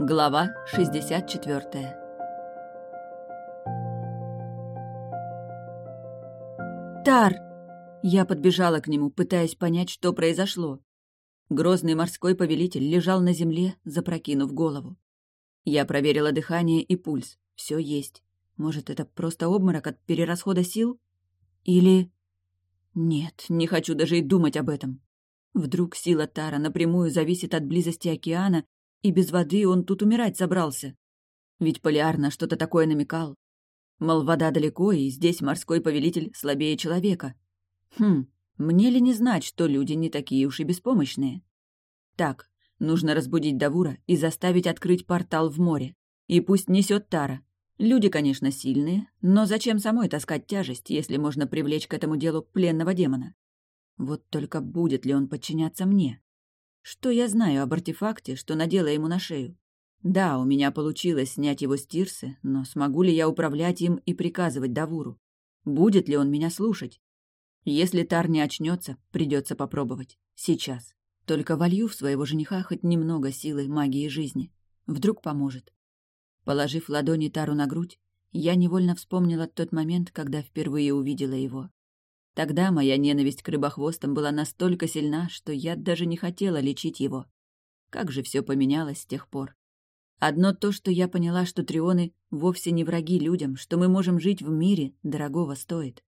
Глава 64 «Тар!» Я подбежала к нему, пытаясь понять, что произошло. Грозный морской повелитель лежал на земле, запрокинув голову. Я проверила дыхание и пульс. Все есть. Может, это просто обморок от перерасхода сил? Или... Нет, не хочу даже и думать об этом. Вдруг сила Тара напрямую зависит от близости океана, и без воды он тут умирать собрался. Ведь Полиар на что-то такое намекал. Мол, вода далеко, и здесь морской повелитель слабее человека. Хм, мне ли не знать, что люди не такие уж и беспомощные? Так, нужно разбудить Давура и заставить открыть портал в море. И пусть несет Тара. Люди, конечно, сильные, но зачем самой таскать тяжесть, если можно привлечь к этому делу пленного демона? Вот только будет ли он подчиняться мне? Что я знаю об артефакте, что надела ему на шею? Да, у меня получилось снять его с тирсы, но смогу ли я управлять им и приказывать Давуру? Будет ли он меня слушать? Если Тар не очнется, придется попробовать. Сейчас. Только волью в своего жениха хоть немного силы магии жизни. Вдруг поможет. Положив ладони Тару на грудь, я невольно вспомнила тот момент, когда впервые увидела его. Тогда моя ненависть к рыбохвостам была настолько сильна, что я даже не хотела лечить его. Как же все поменялось с тех пор. Одно то, что я поняла, что трионы вовсе не враги людям, что мы можем жить в мире, дорогого стоит.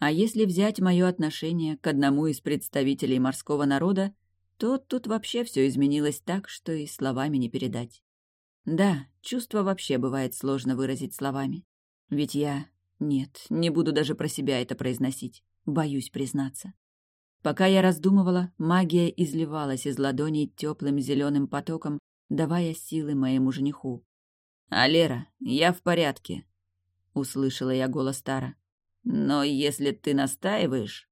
А если взять мое отношение к одному из представителей морского народа, то тут вообще все изменилось так, что и словами не передать. Да, чувство вообще бывает сложно выразить словами. Ведь я... Нет, не буду даже про себя это произносить. Боюсь признаться. Пока я раздумывала, магия изливалась из ладоней теплым зеленым потоком, давая силы моему жениху. «Алера, я в порядке», — услышала я голос Тара. «Но если ты настаиваешь...»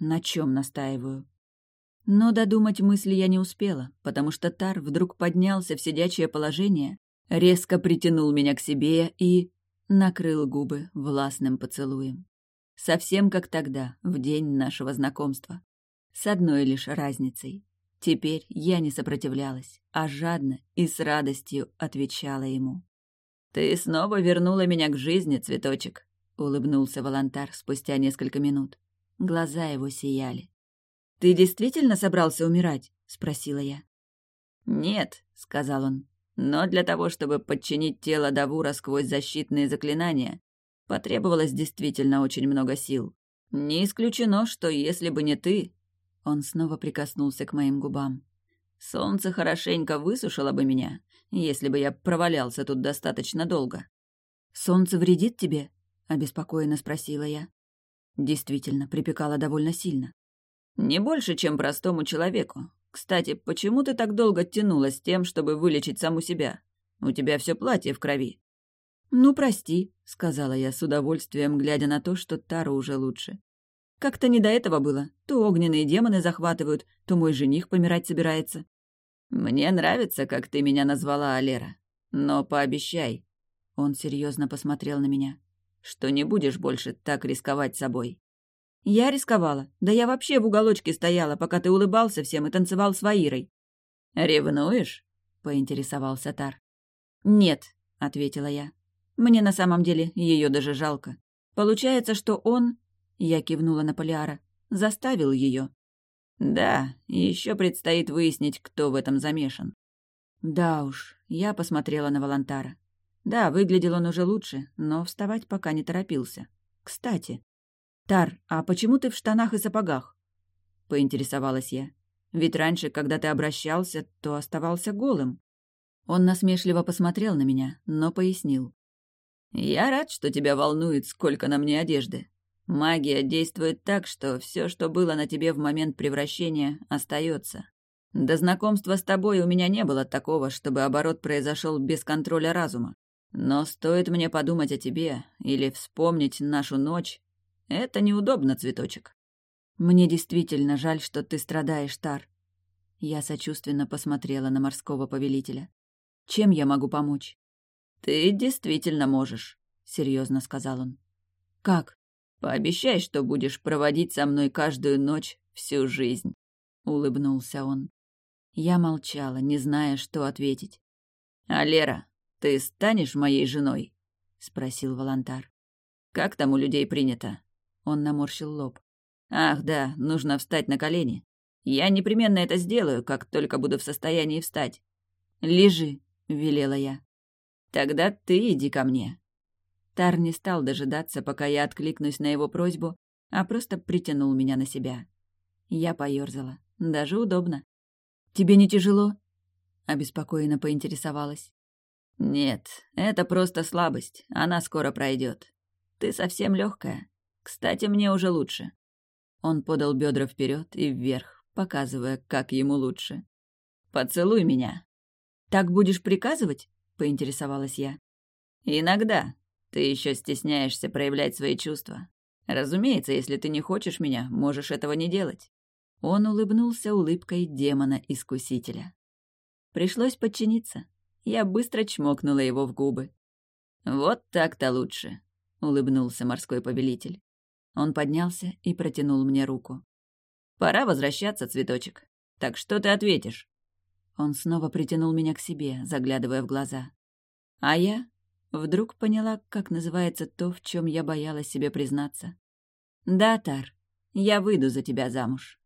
«На чем настаиваю?» Но додумать мысли я не успела, потому что Тар вдруг поднялся в сидячее положение, резко притянул меня к себе и... накрыл губы властным поцелуем. Совсем как тогда, в день нашего знакомства. С одной лишь разницей. Теперь я не сопротивлялась, а жадно и с радостью отвечала ему. «Ты снова вернула меня к жизни, цветочек», — улыбнулся Волонтар спустя несколько минут. Глаза его сияли. «Ты действительно собрался умирать?» — спросила я. «Нет», — сказал он, — «но для того, чтобы подчинить тело Давура сквозь защитные заклинания, потребовалось действительно очень много сил. Не исключено, что если бы не ты...» Он снова прикоснулся к моим губам. «Солнце хорошенько высушило бы меня, если бы я провалялся тут достаточно долго». «Солнце вредит тебе?» — обеспокоенно спросила я. Действительно, припекало довольно сильно. Не больше, чем простому человеку. Кстати, почему ты так долго тянулась тем, чтобы вылечить саму себя? У тебя все платье в крови. Ну, прости, сказала я с удовольствием, глядя на то, что Тару уже лучше. Как-то не до этого было. То огненные демоны захватывают, то мой жених помирать собирается. Мне нравится, как ты меня назвала, Алера. Но пообещай. Он серьезно посмотрел на меня, что не будешь больше так рисковать собой. Я рисковала. Да я вообще в уголочке стояла, пока ты улыбался всем и танцевал с Ваирой. «Ревнуешь?» — поинтересовался Тар. «Нет», — ответила я. «Мне на самом деле ее даже жалко. Получается, что он...» — я кивнула на Полиара. «Заставил ее». «Да, еще предстоит выяснить, кто в этом замешан». «Да уж», — я посмотрела на Волонтара. Да, выглядел он уже лучше, но вставать пока не торопился. Кстати, «Тар, а почему ты в штанах и сапогах?» — поинтересовалась я. «Ведь раньше, когда ты обращался, то оставался голым». Он насмешливо посмотрел на меня, но пояснил. «Я рад, что тебя волнует, сколько на мне одежды. Магия действует так, что все, что было на тебе в момент превращения, остается. До знакомства с тобой у меня не было такого, чтобы оборот произошел без контроля разума. Но стоит мне подумать о тебе или вспомнить нашу ночь, это неудобно, цветочек. Мне действительно жаль, что ты страдаешь, Тар. Я сочувственно посмотрела на морского повелителя. Чем я могу помочь? Ты действительно можешь, серьезно сказал он. Как? Пообещай, что будешь проводить со мной каждую ночь всю жизнь, улыбнулся он. Я молчала, не зная, что ответить. «А Лера, ты станешь моей женой?» — спросил Волонтар. «Как там у людей принято?» Он наморщил лоб. «Ах, да, нужно встать на колени. Я непременно это сделаю, как только буду в состоянии встать». «Лежи», — велела я. «Тогда ты иди ко мне». Тар не стал дожидаться, пока я откликнусь на его просьбу, а просто притянул меня на себя. Я поёрзала. Даже удобно. «Тебе не тяжело?» — обеспокоенно поинтересовалась. «Нет, это просто слабость. Она скоро пройдет. Ты совсем легкая. Кстати, мне уже лучше». Он подал бедра вперед и вверх, показывая, как ему лучше. «Поцелуй меня». «Так будешь приказывать?» — поинтересовалась я. «Иногда. Ты еще стесняешься проявлять свои чувства. Разумеется, если ты не хочешь меня, можешь этого не делать». Он улыбнулся улыбкой демона-искусителя. Пришлось подчиниться. Я быстро чмокнула его в губы. «Вот так-то лучше», — улыбнулся морской повелитель. Он поднялся и протянул мне руку. «Пора возвращаться, цветочек. Так что ты ответишь?» Он снова притянул меня к себе, заглядывая в глаза. А я вдруг поняла, как называется то, в чем я боялась себе признаться. «Да, Тар, я выйду за тебя замуж».